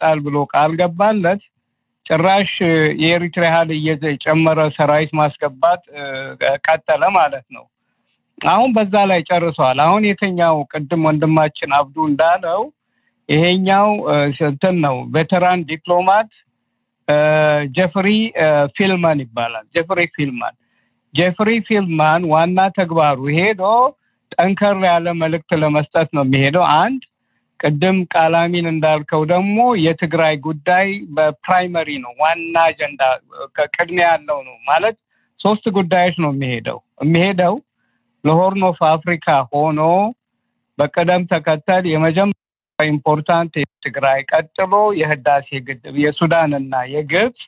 ያመጣል ብሎ ቃል ገባለት። ጭራሽ የኤሪትራ ያህል እየጨመረ ሰራዊት ማስገባት ቀጠለ ማለት ነው። አሁን በዛ ላይ ጨርሰዋል። አሁን የተኛው ቅድም ወንድማችን አብዱ እንዳለው ይሄኛው እንትን ነው veteran diplomat ጀፍሪ ፊልማን ይባላል። ጀፍሪ ፊልማን ጀፍሪ ፊልማን ዋና ተግባሩ ሄዶ ጠንከር ያለ መልእክት ለመስጠት ነው የሚሄደው። አንድ ቅድም ቃላሚን እንዳልከው ደግሞ የትግራይ ጉዳይ በ primary ነው ዋና አጀንዳ ቅድሚያ ያለው ነው ማለት ሶስት ጉዳዮች ነው የሚሄደው። የሚሄደው ለ Horn of Africa ሆኖ በቅደም ተከተል የመጀመሪያ important የትግራይ ቀጥሎ የህዳሴ ግድብ የሱዳን እና የግብፅ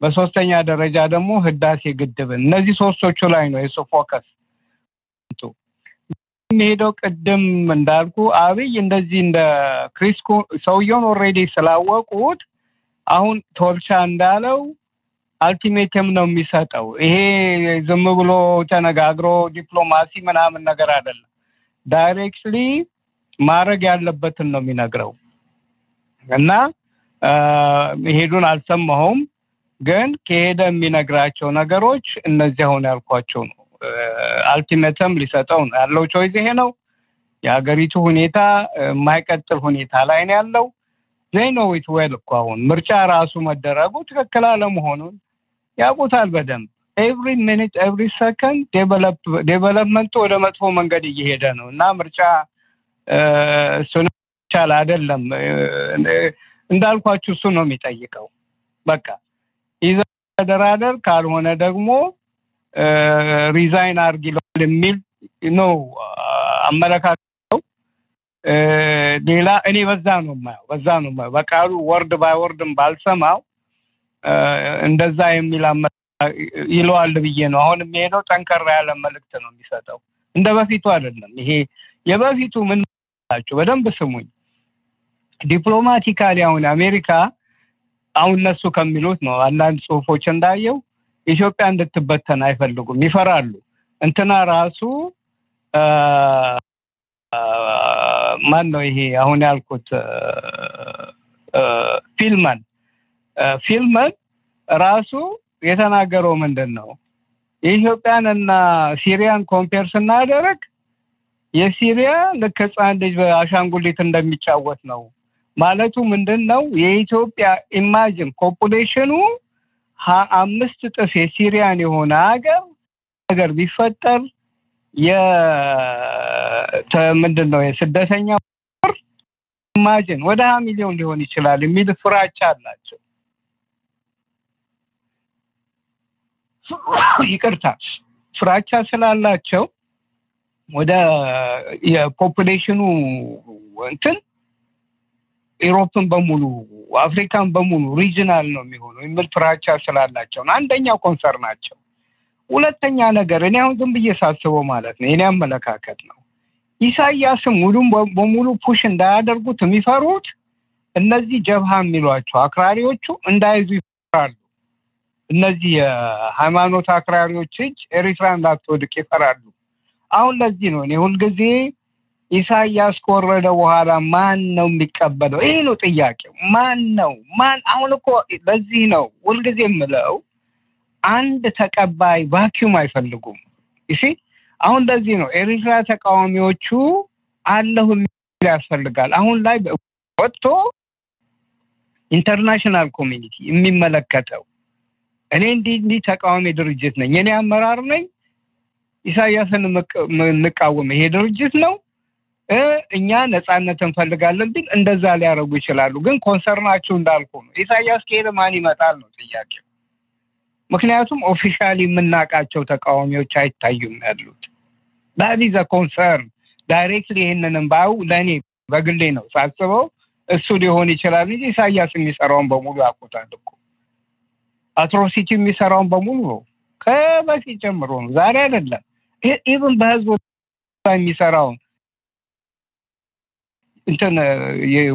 በሶስተኛ ደረጃ ደግሞ ህዳሴ ግድብን። እነዚህ ሶስቶቹ ላይ ነው የሱ focus የሚሄደው ቅድም እንዳልኩ አብይ እንደዚህ እንደ ክሪስ ኩንስ ሰውየውን already ስላወቁት አሁን ቶልቻ እንዳለው ultimatum ነው የሚሰጠው። ይሄ ዝም ብሎ ተነጋግሮ ዲፕሎማሲ ምናምን ነገር አይደለም። directly ማድረግ ያለበትን ነው የሚነግረው እና መሄዱን አልሰማሁም፣ ግን ከሄደ የሚነግራቸው ነገሮች እነዚህ አሁን ያልኳቸው ነው። ultimatum ሊሰጠው ያለው። choice ይሄ ነው። የሀገሪቱ ሁኔታ የማይቀጥል ሁኔታ ላይ ነው ያለው። they know it well እኮ አሁን ምርጫ ራሱ መደረጉ ትክክል አለመሆኑን ያውቁታል በደንብ። every minute every second development ኡ ወደ መጥፎ መንገድ እየሄደ ነው እና ምርጫ እሱን ይቻል አይደለም እንዳልኳችሁ እሱ ነው የሚጠይቀው። በቃ ይዘ ተደራደር፣ ካልሆነ ደግሞ resign አርግ የሚል ነው አመለካከተው። ሌላ እኔ በዛ ነው የማየው በዛ ነው የማየው በቃሉ word by word ም ባልሰማው እንደዛ የሚል ይለዋል ብዬ ነው አሁን የሚሄደው። ጠንከራ ያለ መልእክት ነው የሚሰጠው። እንደ በፊቱ አይደለም። ይሄ የበፊቱ ምን ላችሁ በደንብ ስሙኝ። diplomatically አሁን አሜሪካ አሁን እነሱ ከሚሉት ነው አንዳንድ ጽሁፎች እንዳየው ኢትዮጵያ እንድትበተን አይፈልጉም፣ ይፈራሉ። እንትና ራሱ ማን ነው ይሄ አሁን ያልኩት? ፊልመን። ፊልመን ራሱ የተናገረው ምንድን ነው የኢትዮጵያን እና ሲሪያን compare ስናደርግ የሲሪያ ልክ ህፃን ልጅ በአሻንጉሊት እንደሚጫወት ነው። ማለቱ ምንድን ነው የኢትዮጵያ imagine population ኡ አምስት እጥፍ የሲሪያን የሆነ ሀገር ነገር ቢፈጠር ምንድን ነው የስደተኛ imagine ወደ ሀያ ሚሊዮን ሊሆን ይችላል የሚል ፍራቻ አላቸው። ይቅርታ ፍራቻ ስላላቸው ወደ የ population ኡ እንትን Europe ን በሙሉ አፍሪካን በሙሉ regional ነው የሚሆነው የሚል ፍራቻ ስላላቸው ነው። አንደኛው concern ናቸው። ሁለተኛ ነገር እኔ አሁን ዝም ብዬ ሳስበው ማለት ነው የኔ አመለካከት ነው ኢሳያስም ሙሉም በሙሉ push እንዳያደርጉት የሚፈሩት እነዚህ ጀብሃ የሚሏቸው አክራሪዎቹ እንዳይዙ ይፈራሉ። እነዚህ የሃይማኖት አክራሪዎች እጅ ኤሪትራ እንዳትወድቅ ይፈራሉ። አሁን ለዚህ ነው እኔ ሁልጊዜ ኢሳያስ ከወረደ በኋላ ማን ነው የሚቀበለው? ይሄ ነው ጥያቄው። ማን ነው ማን? አሁን እኮ ለዚህ ነው ሁልጊዜ የምለው አንድ ተቀባይ ቫኪዩም አይፈልጉም። ይሲ አሁን ለዚህ ነው ኤሪትራ ተቃዋሚዎቹ አለሁ የሚል ያስፈልጋል። አሁን ላይ ወጥቶ international community የሚመለከተው እኔ እንዲህ እንዲህ ተቃዋሚ ድርጅት ነኝ፣ እኔ አመራር ነኝ፣ ኢሳያስን የምንቃወም ይሄ ድርጅት ነው፣ እኛ ነፃነት እንፈልጋለን ቢል እንደዛ ሊያደርጉ ይችላሉ። ግን concern አቸው እንዳልኩ ነው። ኢሳያስ ከሄደ ማን ይመጣል ነው ጥያቄው። ምክንያቱም officially የምናውቃቸው ተቃዋሚዎች አይታዩም ያሉት is concern directly ይህንንም ባዩ ለእኔ በግሌ ነው ሳስበው እሱ ሊሆን ይችላል እንጂ ኢሳያስ የሚሰራውን በሙሉ ያውቁታል እኮ atrocity የሚሰራውን በሙሉ ነው ከበፊት ጀምሮ ነው ዛሬ አይደለም even በህዝብ የሚሰራውን እንትን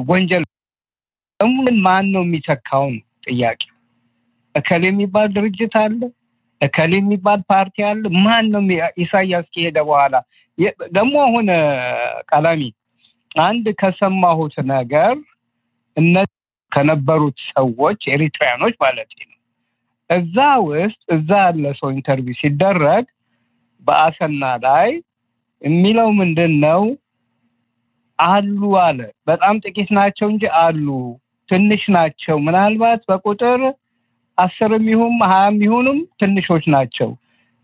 ወንጀል እሙን ማን ነው የሚተካው ነው ጥያቄ? እከሌ የሚባል ድርጅት አለ? እከሌ የሚባል ፓርቲ አለ? ማን ነው ኢሳያስ ከሄደ በኋላ ደግሞ አሁን ቀላሚ አንድ ከሰማሁት ነገር እነዚህ ከነበሩት ሰዎች Eritrean ኦች ማለት ነው። እዛ ውስጥ እዛ ያለ ሰው interview ሲደረግ በአሰና ላይ የሚለው ምንድን ነው? አሉ አለ። በጣም ጥቂት ናቸው እንጂ አሉ፣ ትንሽ ናቸው። ምናልባት በቁጥር አስርም ይሁን ሀያም ይሁንም ትንሾች ናቸው።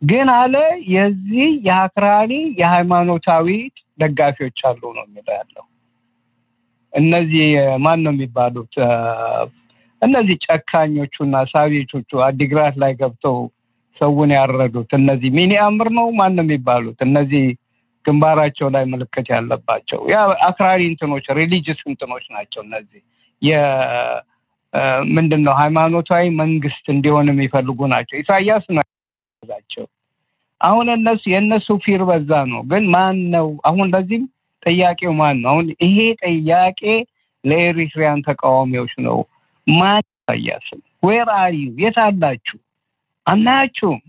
ግን አለ የዚህ የአክራሪ የሃይማኖታዊ ደጋፊዎች አሉ ነው የሚለው ያለው። እነዚህ ማን ነው የሚባሉት? እነዚህ ጨካኞቹ እና ሳቢቾቹ አዲግራት ላይ ገብተው ሰውን ያረዱት እነዚህ ሚኒ አምር ነው ማን ነው የሚባሉት? እነዚህ ግንባራቸው ላይ ምልክት ያለባቸው ያ አክራሪ እንትኖች religious እንትኖች ናቸው። እነዚህ ምንድን ነው ሃይማኖታዊ መንግስት እንዲሆን የሚፈልጉ ናቸው። ኢሳያስ ያዛቸው። አሁን እነሱ የእነሱ fear በዛ ነው። ግን ማን ነው አሁን ለዚህም ጥያቄው ማን ነው? አሁን ይሄ ጥያቄ ለ Eritrean ተቃዋሚዎች ነው። ማን ኢሳያስም where are you የት አላችሁ? አናያችሁም፣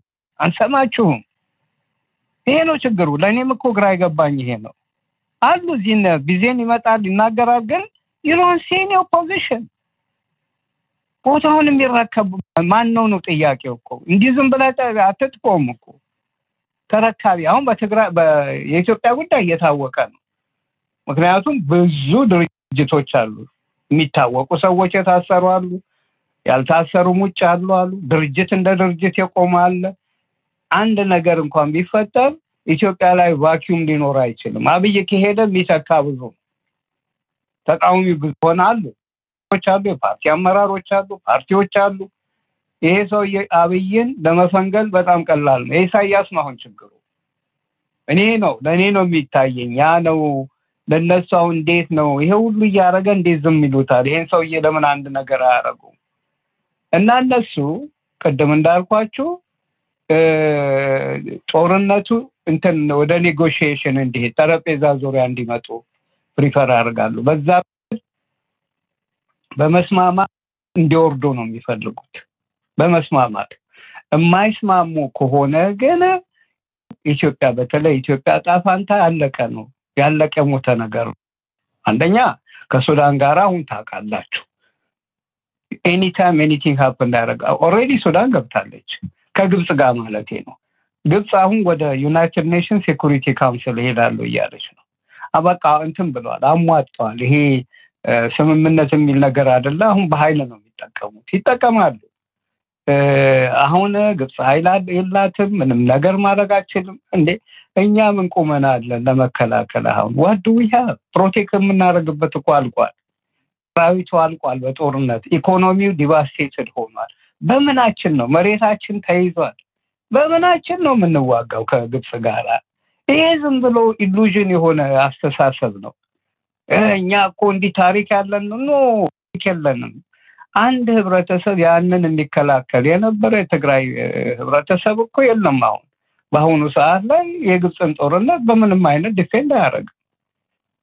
አንሰማችሁም። ይሄ ነው ችግሩ። ለእኔም እኮ ግራ የገባኝ ይሄ ነው። አሉ እዚህ ቢዜን ይመጣል ይናገራል፣ ግን you don't see any opposition ቦታውን የሚረከብ ማን ነው ነው ጥያቄው እኮ እንዲህ ዝም ብለህ አትጥቆም እኮ ተረካቢ አሁን በትግራይ የኢትዮጵያ ጉዳይ እየታወቀ ነው። ምክንያቱም ብዙ ድርጅቶች አሉ፣ የሚታወቁ ሰዎች የታሰሩ አሉ፣ ያልታሰሩም ውጭ አሉ አሉ። ድርጅት እንደ ድርጅት የቆመ አለ። አንድ ነገር እንኳን ቢፈጠር ኢትዮጵያ ላይ ቫኪዩም ሊኖር አይችልም። አብይ ከሄደ የሚተካ ብዙ ተቃዋሚ ብዙ ሆነ አሉ የፓርቲ አመራሮች አሉ፣ ፓርቲዎች አሉ። ይሄ ሰውዬ አብይን ለመፈንገል በጣም ቀላል ነው። የኢሳያስ ነው አሁን ችግሩ። እኔ ነው ለእኔ ነው የሚታየኝ። ያ ነው ለእነሱ አሁን እንዴት ነው ይሄ ሁሉ እያደረገ እንዴት ዝም ይሉታል? ይሄን ሰውዬ ለምን አንድ ነገር አያደርጉም? እና እነሱ ቅድም እንዳልኳችሁ ጦርነቱ እንትን ወደ negotiation እንዲሄድ ጠረጴዛ ዙሪያ እንዲመጡ prefer ያደርጋሉ። በዛ በመስማማት እንዲወርዱ ነው የሚፈልጉት። በመስማማት የማይስማሙ ከሆነ ግን ኢትዮጵያ በተለይ ኢትዮጵያ ዕጣ ፋንታ ያለቀ ነው ያለቀ ሞተ ነገር ነው። አንደኛ ከሱዳን ጋር አሁን ታውቃላችሁ anytime anything happen እንዳያደረግ already ሱዳን ገብታለች ከግብፅ ጋር ማለት ነው። ግብፅ አሁን ወደ United Nation Security Council እሄዳለሁ እያለች ነው። አበቃ እንትን ብለዋል፣ አሟጠዋል። ይሄ ስምምነት የሚል ነገር አይደለ። አሁን በኃይል ነው የሚጠቀሙት፣ ይጠቀማሉ። አሁን ግብፅ ኃይል የላትም፣ ምንም ነገር ማድረግ አችልም። እንዴ እኛ ምን ቁመና አለን ለመከላከል? አሁን what we have protect የምናደርግበት እኮ አልቋል። ሰራዊቱ አልቋል በጦርነት ኢኮኖሚው devastated ሆኗል። በምናችን ነው መሬታችን ተይዟል። በምናችን ነው የምንዋጋው ከግብፅ ጋር? ይሄ ዝም ብሎ illusion የሆነ አስተሳሰብ ነው። እኛ እኮ እንዲህ ታሪክ ያለን no የለንም። አንድ ህብረተሰብ ያንን የሚከላከል የነበረ የትግራይ ህብረተሰብ እኮ የለም። አሁን በአሁኑ ሰዓት ላይ የግብፅን ጦርነት በምንም አይነት defend አያደርግም።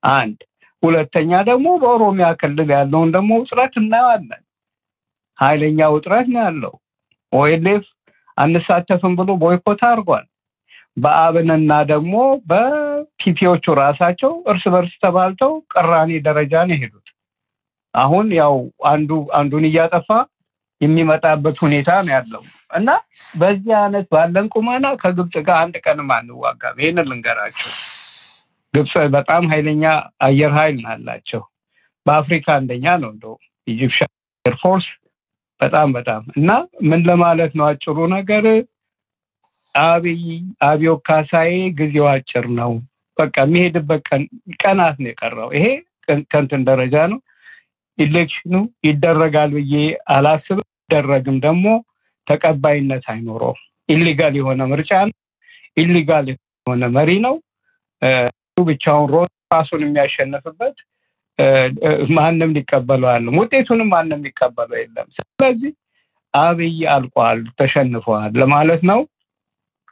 አንድ ሁለተኛ ደግሞ በኦሮሚያ ክልል ያለውን ደግሞ ውጥረት እናየዋለን። ኃይለኛ ውጥረት ነው ያለው። OLF አንሳተፍም ብሎ boycott አድርጓል። በአብንና ደግሞ በ PP ዎቹ ራሳቸው እርስ በርስ ተባልተው ቅራኔ ደረጃ ነው የሄዱት። አሁን ያው አንዱ አንዱን እያጠፋ የሚመጣበት ሁኔታ ነው ያለው እና በዚህ አይነት ባለን ቁመና ከግብፅ ጋር አንድ ቀንም አንዋጋም። ይህንን ልንገራቸው። ግብፅ በጣም ኃይለኛ አየር ኃይል ነው ያላቸው። በአፍሪካ አንደኛ ነው እንደው Egyptian air force በጣም በጣም እና ምን ለማለት ነው አጭሩ ነገር አብይ አብዮ ካሳዬ ጊዜው አጭር ነው። በቃ የሚሄድበት ቀናት ነው የቀረው። ይሄ ከንትን ደረጃ ነው። election ኡ ይደረጋል ብዬ አላስብም። ይደረግም ደግሞ ተቀባይነት አይኖረውም። illegal የሆነ ምርጫ ነው። illegal የሆነ መሪ ነው። ብቻውን ሮ ራሱን የሚያሸንፍበት ማንም ሊቀበለው አለም ውጤቱንም ማንም ሊቀበለው የለም። ስለዚህ አብይ አልቋል፣ ተሸንፈዋል ለማለት ነው።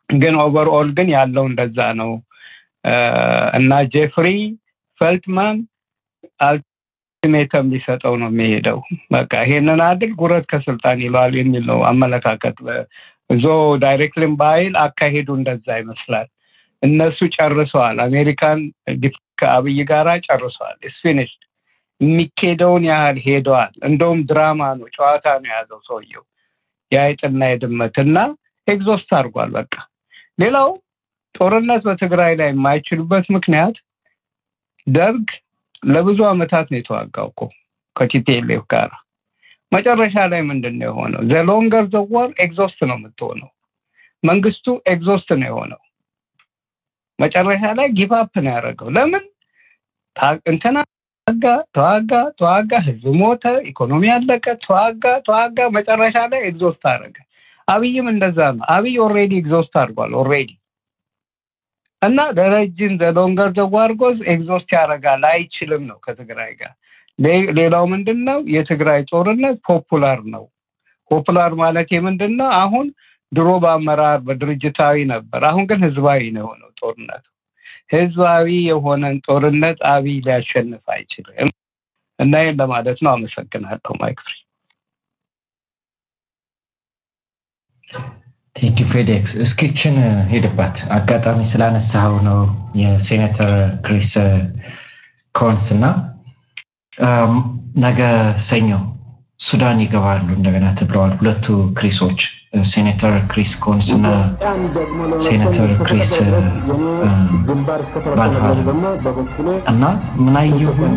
ግን overall ግን ያለው እንደዛ ነው እና ጄፍሪ ፈልትማን ultimatum ሊሰጠው ነው የሚሄደው። በቃ ይሄንን አድርግ ውረድ ከስልጣን ይለዋል የሚል ነው አመለካከት። though directly ም ባይል አካሄዱ እንደዛ ይመስላል። እነሱ ጨርሰዋል። አሜሪካን ከአብይ ጋራ ጨርሰዋል። it's finished የሚኬደውን ያህል ሄደዋል። እንደውም ድራማ ነው፣ ጨዋታ ነው የያዘው ሰውየው የአይጥና የድመት እና exhaust አድርጓል። በቃ ሌላው ጦርነት በትግራይ ላይ የማይችሉበት ምክንያት ደርግ ለብዙ ዓመታት ነው የተዋጋው እኮ ከ TPLF ጋር። መጨረሻ ላይ ምንድን ነው የሆነው? the longer the war exhaust ነው የምትሆነው። መንግስቱ exhaust ነው የሆነው። መጨረሻ ላይ give up ነው ያደረገው። ለምን እንትና ተዋጋ ተዋጋ ተዋጋ፣ ህዝብ ሞተ፣ ኢኮኖሚ ያለቀ፣ ተዋጋ ተዋጋ፣ መጨረሻ ላይ exhaust አደረገ። አብይም እንደዛ ነው። አብይ already exhaust አድርጓል already እና ለረጅም the longer the war goes exhaust ያደርጋል አይችልም ነው ከትግራይ ጋር። ሌላው ምንድን ነው የትግራይ ጦርነት popular ነው። popular ማለት ምንድን ነው? አሁን ድሮ በአመራር በድርጅታዊ ነበር። አሁን ግን ህዝባዊ ነው ጦርነቱ። ህዝባዊ የሆነን ጦርነት አብይ ሊያሸንፍ አይችልም እና ይህን ለማለት ነው። አመሰግናለሁ። ማይክ ፍሪ ቴንኪ ፌዴክስ እስኪችን ሄድባት አጋጣሚ ስላነሳኸው ነው የሴኔተር ክሪስ ኮንስ እና ነገ ሰኞ ሱዳን ይገባሉ እንደገና ተብለዋል። ሁለቱ ክሪሶች ሴኔተር ክሪስ ኮንስ እና ሴኔተር ክሪስ ባልሃር እና ምናየሁን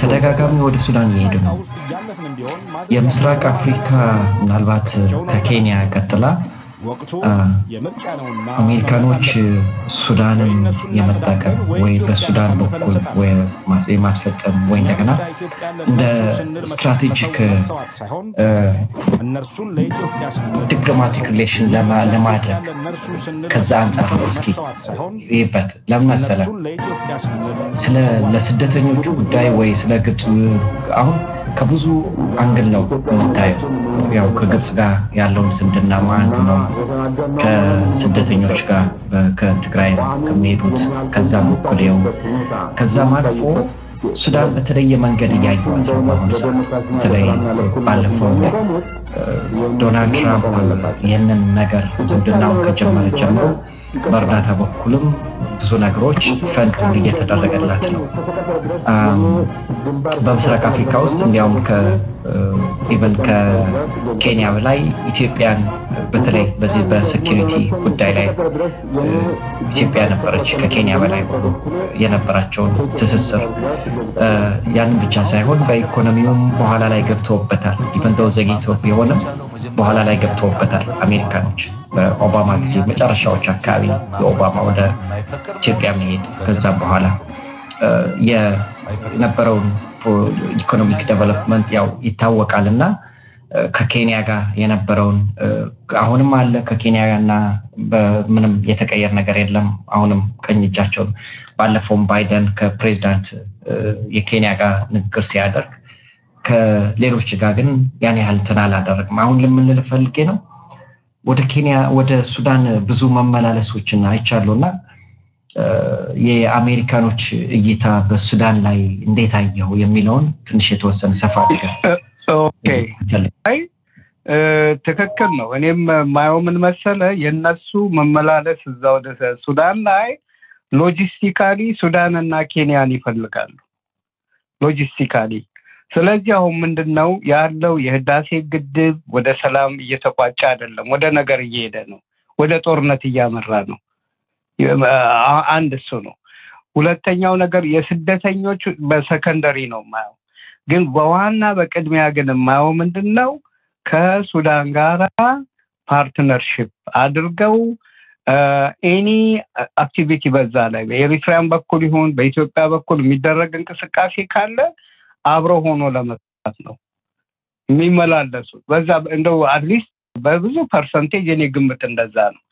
ተደጋጋሚ ወደ ሱዳን እየሄዱ ነው። የምስራቅ አፍሪካ ምናልባት ከኬንያ ቀጥላ አሜሪካኖች ሱዳንን የመጠቀም ወይ በሱዳን በኩል የማስፈጸም ወይ እንደገና እንደ ስትራቴጂክ ዲፕሎማቲክ ሪሌሽን ለማድረግ ከዛ አንጻር እስኪ ይበት ለምን መሰለህ ስለ ለስደተኞቹ ጉዳይ ወይ ስለ ግብፅ አሁን ከብዙ አንግል ነው የምታየው። ያው ከግብፅ ጋር ያለውን ዝምድና አንዱ ነው። ከስደተኞች ጋር ከትግራይ ከሚሄዱት ከዛም ይኸው ከዛም አልፎ ሱዳን በተለየ መንገድ እያዩዋት ነው በአሁኑ ሰዓት። በተለይ ባለፈው ዶናልድ ትራምፕ ይህንን ነገር ዝምድናውን ከጀመረ ጀምሮ በእርዳታ በኩልም ብዙ ነገሮች ፈንድ እየተደረገላት ነው። በምስራቅ አፍሪካ ውስጥ እንዲያውም even ከኬንያ በላይ ኢትዮጵያን በተለይ በዚህ በ security ጉዳይ ላይ ኢትዮጵያ ነበረች ከኬንያ በላይ ሆኖ የነበራቸውን ትስስር ያንን ብቻ ሳይሆን በኢኮኖሚውም በኋላ ላይ ገብተውበታል። even ዘግይቶ ቢሆንም በኋላ ላይ ገብተውበታል አሜሪካኖች። በኦባማ ጊዜ መጨረሻዎች አካባቢ የኦባማ ወደ ኢትዮጵያ መሄድ ከዛም በኋላ የነበረውን economic development ያው ይታወቃል እና ከኬንያ ጋር የነበረውን አሁንም አለ። ከኬንያ እና በምንም የተቀየር ነገር የለም። አሁንም ቀኝ እጃቸውን ባለፈውም ባይደን ከፕሬዚዳንት የኬንያ ጋር ንግግር ሲያደርግ ከሌሎች ጋር ግን ያን ያህል እንትን አላደረግም። አሁን ልምንል ፈልጌ ነው ወደ ኬንያ ወደ ሱዳን ብዙ መመላለሶችን አይቻለሁ እና የአሜሪካኖች እይታ በሱዳን ላይ እንዴት አየው የሚለውን ትንሽ የተወሰነ ሰፋ ትክክል ነው። እኔም ማየው ምን መሰለ የእነሱ መመላለስ እዛ ወደ ሱዳን ላይ logistically ሱዳን እና ኬንያን ይፈልጋሉ logistically። ስለዚህ አሁን ምንድን ነው ያለው የህዳሴ ግድብ ወደ ሰላም እየተቋጨ አይደለም፣ ወደ ነገር እየሄደ ነው፣ ወደ ጦርነት እያመራ ነው። አንድ እሱ ነው። ሁለተኛው ነገር የስደተኞች በ secondary ነው የማየው። ግን በዋና በቅድሚያ ግን የማየው ምንድን ነው ከሱዳን ጋራ partnership አድርገው any activity በዛ ላይ በኤሪትሪያን በኩል ይሁን በኢትዮጵያ በኩል የሚደረግ እንቅስቃሴ ካለ አብረው ሆኖ ለመስራት ነው የሚመላለሱት። በዛ እንደው at least በብዙ percentage የኔ ግምት እንደዛ ነው።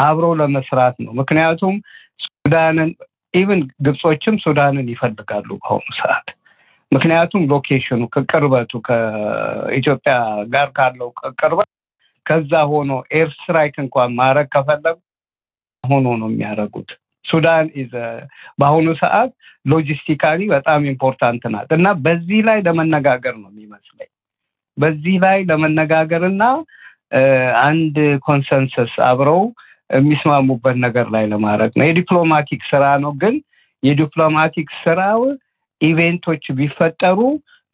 አብረው ለመስራት ነው። ምክንያቱም ሱዳንን even ግብጾችም ሱዳንን ይፈልጋሉ በአሁኑ ሰዓት። ምክንያቱም location ኑ ከቅርበቱ ከኢትዮጵያ ጋር ካለው ቅርበት ከዛ ሆኖ air strike እንኳን ማድረግ ከፈለጉ ሆኖ ነው የሚያደርጉት። ሱዳን በአሁኑ ሰዓት logistically በጣም important ናት እና በዚህ ላይ ለመነጋገር ነው የሚመስለኝ። በዚህ ላይ ለመነጋገር እና አንድ consensus አብረው የሚስማሙበት ነገር ላይ ለማድረግ ነው። የ diplomatic ስራ ነው። ግን የ diplomatic ስራው event ኦች ቢፈጠሩ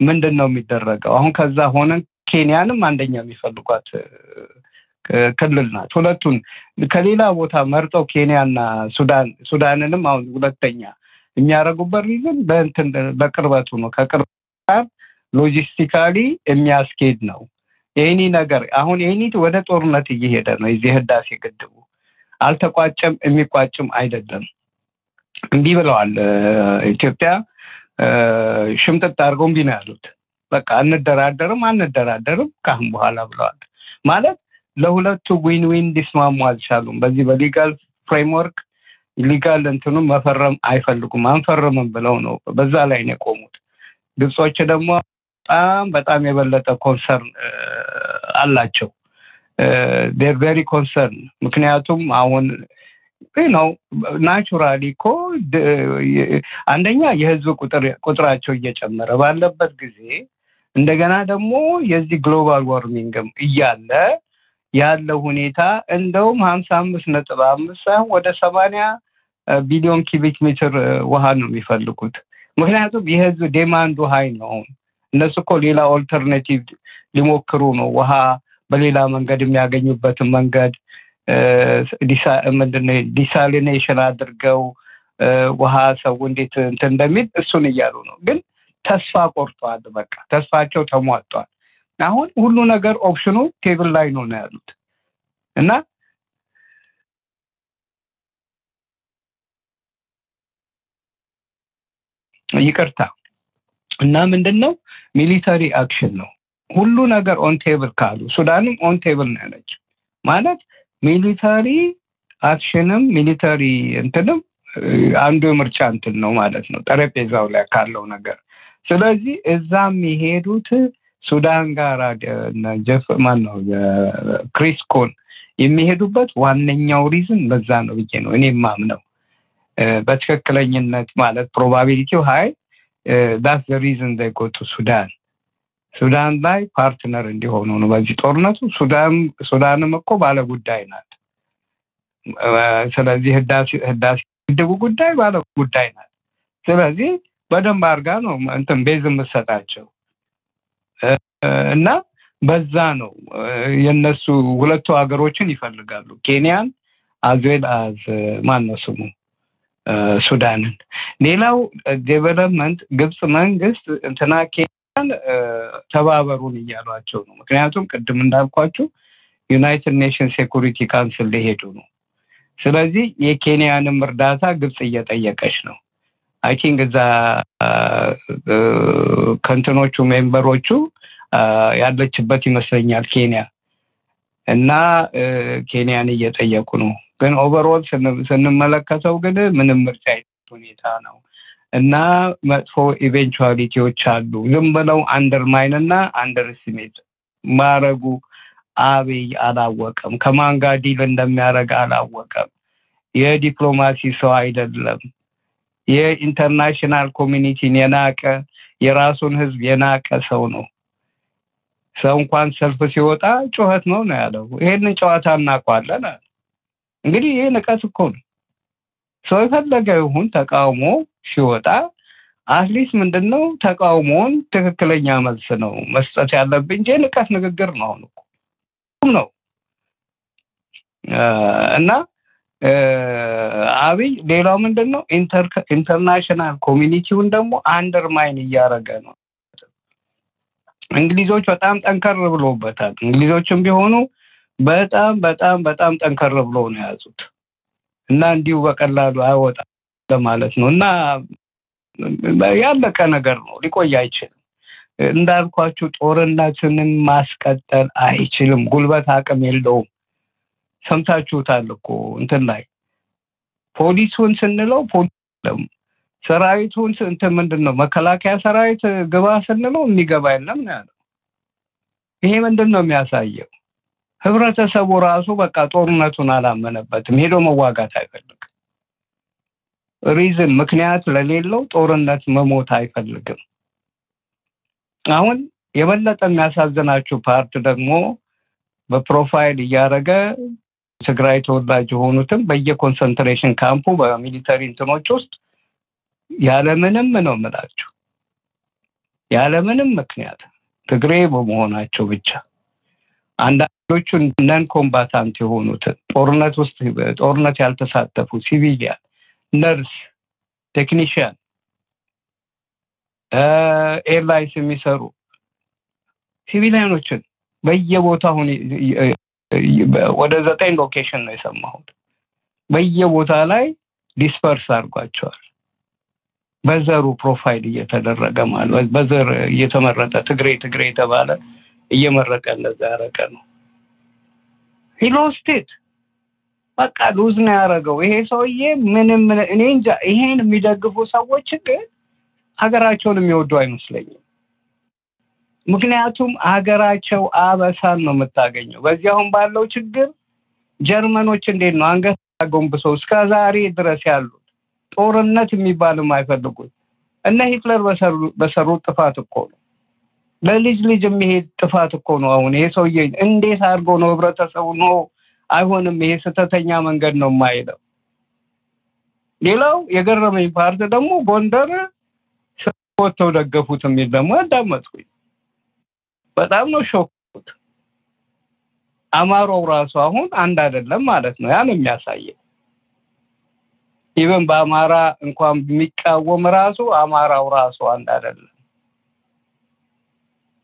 ምንድን ነው የሚደረገው? አሁን ከዛ ሆነን ኬንያንም አንደኛ የሚፈልጓት ክልል ናት። ሁለቱን ከሌላ ቦታ መርጠው ኬንያና ሱዳን ሱዳንንም አሁን ሁለተኛ የሚያደርጉበት reason በእንትን በቅርበቱ ነው። ከቅርብ logistically የሚያስኬድ ነው። ይህኒ ነገር አሁን ይህኒ ወደ ጦርነት እየሄደ ነው። የዚህ ህዳሴ ግድቡ አልተቋጨም፣ የሚቋጭም አይደለም። እምቢ ብለዋል። ኢትዮጵያ ሽምጥጥ አድርገው እምቢ ነው ያሉት። በቃ አንደራደርም አንደራደርም ካሁን በኋላ ብለዋል። ማለት ለሁለቱ win win ሊስማሙ አልቻሉም። በዚህ በ legal framework legal እንትኑን መፈረም አይፈልጉም። አንፈርምም ብለው ነው በዛ ላይ ነው የቆሙት። ግብጾች ደግሞ በጣም በጣም የበለጠ concern አላቸው። they're very concerned ምክንያቱም አሁን ነው naturally እኮ አንደኛ የህዝብ ቁጥራቸው እየጨመረ ባለበት ጊዜ እንደገና ደግሞ የዚህ global warming ም እያለ ያለው ሁኔታ እንደውም ሀምሳ አምስት ነጥብ አምስት ወደ ሰማንያ ቢሊዮን ኪቢክ ሜትር ውሃ ነው የሚፈልጉት። ምክንያቱም የህዝብ demand ኡ high ነው። እነሱ እኮ ሌላ alternative ሊሞክሩ ነው። ውሃ በሌላ መንገድ የሚያገኙበትን መንገድ desalination አድርገው ውሃ ሰው እንዴት እንትን እንደሚል እሱን እያሉ ነው። ግን ተስፋ ቆርጠዋል። በቃ ተስፋቸው ተሟጧል። አሁን ሁሉ ነገር option ኑ table ላይ ነው ነው ያሉት። እና ይቅርታ። እና ምንድን military action ነው። ሁሉ ነገር on table ካሉ ሱዳንም on table ነው ያለችው ማለት military action ም military እንትንም አንዱ የምርጫ እንትን ነው ማለት ነው ጠረጴዛው ላይ ካለው ነገር። ስለዚህ እዛ የሚሄዱት ሱዳን ጋር ጀፍ ማን ነው Chris Coons የሚሄዱበት ዋነኛው reason በዛ ነው ብዬ ነው እኔ የማምነው በትክክለኝነት ማለት probability ው high that's reason go to ሱዳን ሱዳን ላይ partner እንዲሆኑ ነው በዚህ ጦርነቱ። ሱዳንም እኮ ባለ ጉዳይ ናት ስለዚህ ህዳሴ ግድቡ ጉዳይ ባለ ጉዳይ ናት። ስለዚህ በደንብ አርጋ ነው እንትን base የምሰጣቸው እና በዛ ነው የነሱ ሁለቱ ሀገሮችን ይፈልጋሉ። ኬንያን as well as ማን ነው ስሙ ሱዳንን። ሌላው development ግብፅ መንግስት እንትና ኬንያን ተባበሩን እያሏቸው ነው። ምክንያቱም ቅድም እንዳልኳችሁ United Nation Security Council ሊሄዱ ነው። ስለዚህ የኬንያንም እርዳታ ግብፅ እየጠየቀች ነው I think እዛ ከንትኖቹ member ኦቹ ያለችበት ይመስለኛል ኬንያ። እና ኬንያን እየጠየቁ ነው። ግን overall ስንመለከተው ግን ምንም ምርጫ ሁኔታ ነው። እና መጥፎ eventuality ዎች አሉ። ዝም ብለው undermine እና underestimate ማረጉ አብይ አላወቀም። ከማን ጋር deal እንደሚያደረግ አላወቀም። የዲፕሎማሲ ሰው አይደለም የ international community ን የናቀ የራሱን ህዝብ የናቀ ሰው ነው። ሰው እንኳን ሰልፍ ሲወጣ ጩኸት ነው ነው ያለው። ይሄንን ጨዋታ እናውቀዋለን እንግዲህ ይህ ንቀት እኮ ነው። ሰው የፈለገ ይሁን ተቃውሞ ሲወጣ at least ምንድን ተቃውሞውን ትክክለኛ መልስ ነው መስጠት ያለብን እንጂ ንቀት ንግግር ነው አሁን ነው። እና አብይ ሌላው ምንድን ነው international community ውን ደግሞ undermine እያደረገ ነው። እንግሊዞች በጣም ጠንከር ብሎበታል እንግሊዞችም ቢሆኑ በጣም በጣም በጣም ጠንከር ብሎ ነው የያዙት። እና እንዲሁ በቀላሉ አይወጣም ለማለት ነው። እና ያለቀ ነገር ነው። ሊቆይ አይችልም። እንዳልኳችሁ ጦርነትንም ማስቀጠል አይችልም። ጉልበት አቅም የለውም ሰምታችሁታል እኮ እንትን ላይ። ፖሊሱን ስንለው ሰራዊቱን እንትን ምንድን ነው መከላከያ ሰራዊት ግባ ስንለው የሚገባ የለም ነው ያለው። ይሄ ምንድን ነው የሚያሳየው? ህብረተሰቡ ራሱ በቃ ጦርነቱን አላመነበትም። ሄዶ መዋጋት አይፈልግም። reason ምክንያት ለሌለው ጦርነት መሞት አይፈልግም። አሁን የበለጠ የሚያሳዝናችሁ part ደግሞ በ profile እያደረገ ትግራይ ተወላጅ የሆኑትም በየ concentration camp ኡ በ military እንትኖች ውስጥ ያለምንም ነው ምላችሁ ያለምንም ምክንያት ትግሬ በመሆናቸው ብቻ። አንዳንዶቹ non combatant የሆኑትን ጦርነት ውስጥ ጦርነት ያልተሳተፉ civilian፣ ነርስ፣ technician፣ airlines የሚሰሩ civilian ኦችን በየቦታው ወደ ዘጠኝ location ነው የሰማሁት። በየቦታ ላይ disperse አድርጓቸዋል። በዘሩ profile እየተደረገ ማለት በዘር እየተመረጠ ትግሬ ትግሬ የተባለ እየመረጠ እንደዛ ያደረገ ነው። he lost it በቃ lose ነው ያደረገው ይሄ ሰውዬ። ምንም እኔ እንጃ። ይሄን የሚደግፉ ሰዎች ግን ሀገራቸውን የሚወዱ አይመስለኝም። ምክንያቱም ሀገራቸው አበሳን ነው የምታገኘው። በዚህ አሁን ባለው ችግር ጀርመኖች እንዴት ነው አንገት አጎንብሰው እስከ ዛሬ ድረስ ያሉት ጦርነት የሚባልም አይፈልጉት። እነ ሂትለር በሰሩት ጥፋት እኮ ነው ለልጅ ልጅ የሚሄድ ጥፋት እኮ ነው። አሁን ይሄ ሰውዬ እንዴት አድርጎ ነው ህብረተሰቡ no አይሆንም፣ ይሄ ስህተተኛ መንገድ ነው የማይለው። ሌላው የገረመኝ part ደግሞ ጎንደር ወጥተው ደገፉት የሚል ደግሞ አዳመጥኩኝ። በጣም ነው shock ኩት። አማራው ራሱ አሁን አንድ አይደለም ማለት ነው። ያን የሚያሳየው even በአማራ እንኳን የሚቃወም ራሱ አማራው ራሱ አንድ አይደለም።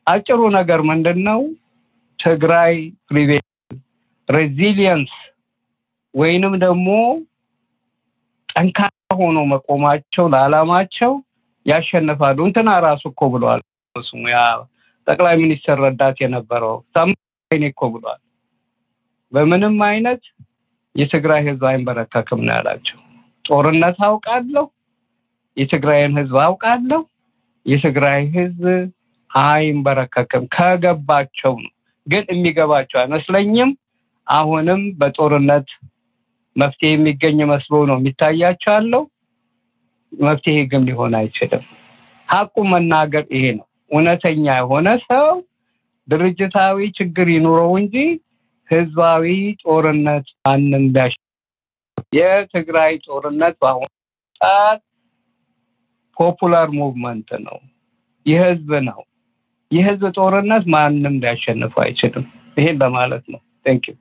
አጭሩ ነገር ምንድን ነው? ትግራይ resilience ወይንም ደግሞ ጠንካራ ሆኖ መቆማቸው ለዓላማቸው ያሸንፋሉ። እንትና ራሱ እኮ ብለዋል። ስሙ ጠቅላይ ሚኒስትር ረዳት የነበረው ታማኝ እኮ ብሏል። በምንም አይነት የትግራይ ህዝብ አይንበረከክም ነው ያላቸው። ጦርነት አውቃለሁ፣ የትግራይን ህዝብ አውቃለሁ፣ የትግራይ ህዝብ አይንበረከክም ከገባቸው ነው። ግን የሚገባቸው አይመስለኝም። አሁንም በጦርነት መፍትሄ የሚገኝ መስሎ ነው የሚታያቸው ያለው። መፍትሄ ግን ሊሆን አይችልም። ሀቁ መናገር ይሄ ነው። እውነተኛ የሆነ ሰው ድርጅታዊ ችግር ይኑረው እንጂ ህዝባዊ ጦርነት ማንም ቢያሸ የትግራይ ጦርነት በአሁኑ ሰዓት popular movement ነው፣ የህዝብ ነው። የህዝብ ጦርነት ማንም ሊያሸንፉ አይችልም። ይሄን ለማለት ነው። thank you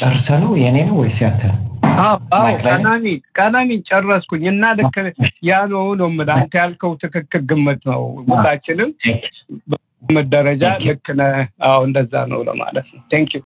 ጨርሰ ነው የኔ ነው ወይስ ያንተ ነው? ቀናኒ ቀናኒ ጨረስኩኝ እና ልክ ያ ነው የምልህ። አንተ ያልከው ትክክል ግምት ነው። ሁላችንም በደረጃ ልክ ነህ። አዎ እንደዛ ነው ለማለት ነው። ቴንክ ዩ